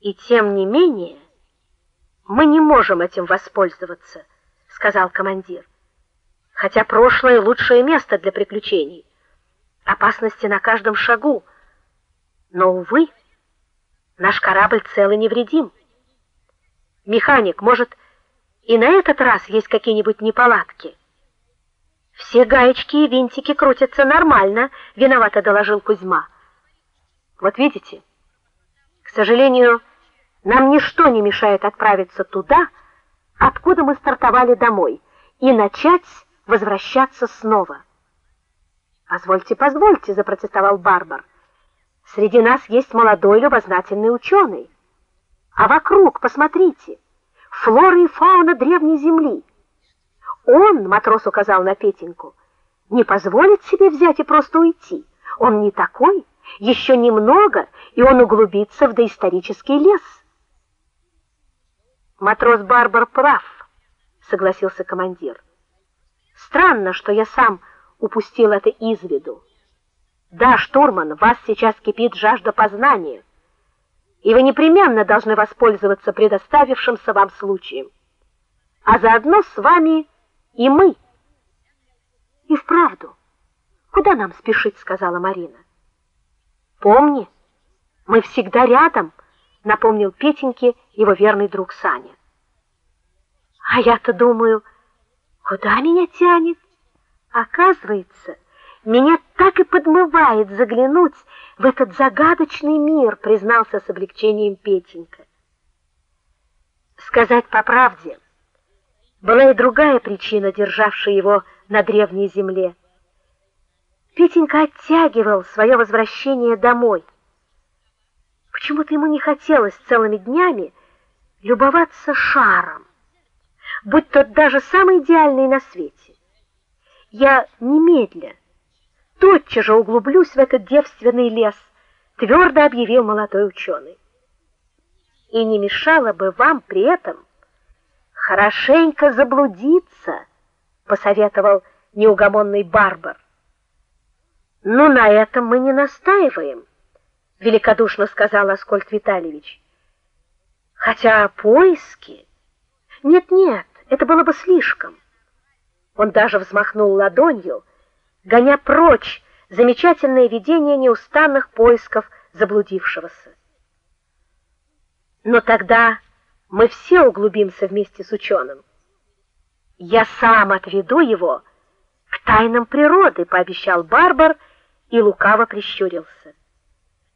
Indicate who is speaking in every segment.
Speaker 1: И тем не менее мы не можем этим воспользоваться, сказал командир. Хотя прошлое лучшее место для приключений. Опасности на каждом шагу. Но увы, наш корабль цел и невредим. Механик, может, и на этот раз есть какие-нибудь неполадки? Все гаечки и винтики крутятся нормально, виновато доложил Кузьма. Вот видите? К сожалению, нам ничто не мешает отправиться туда, откуда мы стартовали домой, и начать возвращаться снова. Позвольте, позвольте, запротестовал Барбар. Среди нас есть молодой любознательный ученый. А вокруг, посмотрите, флора и фауна древней земли. Он, матрос указал на Петеньку, не позволит себе взять и просто уйти. Он не такой, еще немного, и он углубится в доисторический лес. Матрос Барбар прав, согласился командир. Странно, что я сам упустил это из виду. Да, штурман, вас сейчас кипит жажда познания, и вы непременно должны воспользоваться предоставившимся вам случаем. А заодно с вами и мы. И вправду, куда нам спешить, сказала Марина. Помни, мы всегда рядом, напомнил Петеньке его верный друг Саня. А я-то думаю, куда меня тянет? Оказывается, меня так и подмывает заглянуть в этот загадочный мир, признался с облегчением Петенька. Сказать по правде, была и другая причина, державшая его на древней земле. Петенька оттягивал свое возвращение домой. Почему-то ему не хотелось целыми днями любоваться шаром, будь тот даже самый идеальный на свете. Я немедля, тотчас же углублюсь в этот девственный лес, твердо объявил молодой ученый. И не мешало бы вам при этом хорошенько заблудиться, посоветовал неугомонный Барбар. Ну на этом мы не настаиваем, великодушно сказал Аскольд Витальевич. Хотя поиски Нет-нет, это было бы слишком. Он даже взмахнул ладонью, гоня прочь замечательное видение неустанных поисков заблудившегося. Но тогда мы все углубимся вместе с ученым. Я сам отведу его к тайнам природы, пообещал Барбар и лукаво прищурился.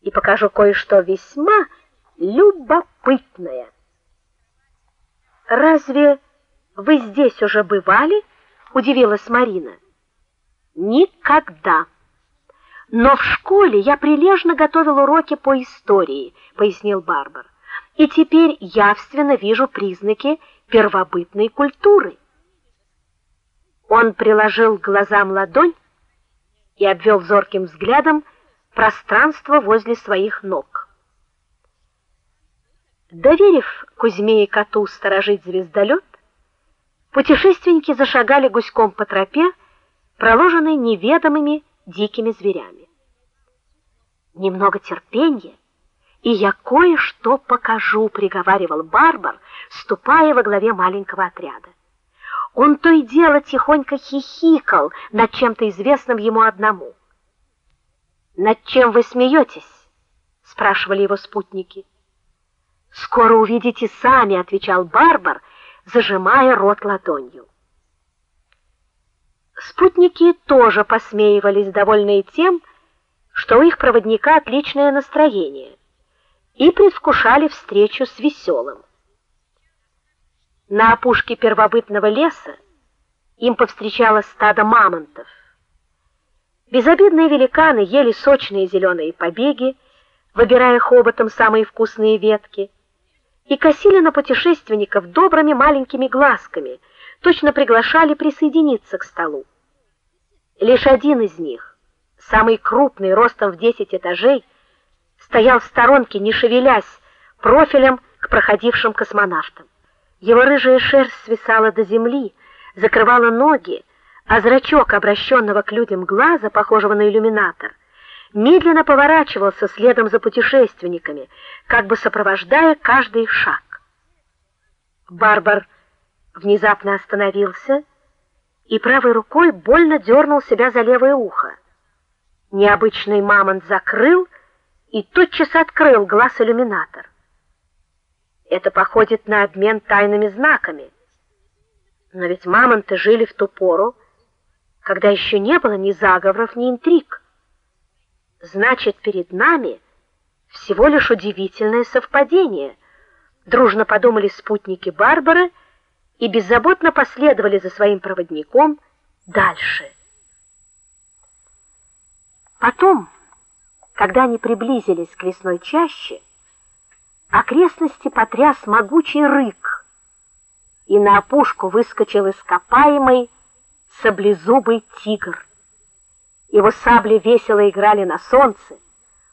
Speaker 1: И покажу кое-что весьма любопытное. Разве вы здесь уже бывали? удивилась Марина. Никогда. Но в школе я прилежно готовил уроки по истории, пояснил Барбар. И теперь явственно вижу признаки первобытной культуры. Он приложил к глазам ладонь и обвел зорким взглядом пространство возле своих ног. Доверив Кузьме и коту сторожить звездолет, путешественники зашагали гуськом по тропе, проложенной неведомыми дикими зверями. Немного терпения, и я кое-что покажу, приговаривал Барбар, ступая во главе маленького отряда. Он то и дело тихонько хихикал над чем-то известным ему одному. Над чем вы смеетесь? спрашивали его спутники. Скоро увидите сами, отвечал Барбар, зажимая рот ладонью. Спутники тоже посмеивались, довольные тем, что у их проводника отличное настроение, и предвкушали встречу с веселым. На опушке первобытного леса им повстречалось стадо мамонтов. Безобидные великаны ели сочные зеленые побеги, выбирая хоботом самые вкусные ветки, и косили на путешественников добрыми маленькими глазками, точно приглашали присоединиться к столу. Лишь один из них, самый крупный, ростом в десять этажей, стоял в сторонке, не шевелясь, профилем к проходившим космонавтам. Его рыжая шерсть свисала до земли, закрывала ноги, а зрачок обращенного к людям глаза, похожего на иллюминатор, медленно поворачивался следом за путешественниками, как бы сопровождая каждый шаг. Барбар внезапно остановился и правой рукой больно дернул себя за левое ухо. Необычный мамонт закрыл и тотчас открыл глаз-иллюминатор. Это походит на обмен тайными знаками. Но ведь мамонты жили в ту пору, когда еще не было ни заговоров, ни интриг. Значит, перед нами всего лишь удивительное совпадение. Дружно подумали спутники Барбары и беззаботно последовали за своим проводником дальше. Потом, когда они приблизились к лесной чаще, окрестности потряс могучий рык, и на опушку выскочил ископаемый саблезубый тигр. Его сабли весело играли на солнце,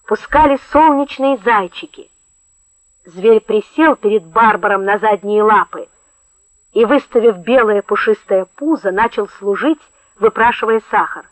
Speaker 1: пускали солнечные зайчики. Зверь присел перед Барбаром на задние лапы и, выставив белое пушистое пузо, начал служить, выпрашивая сахар.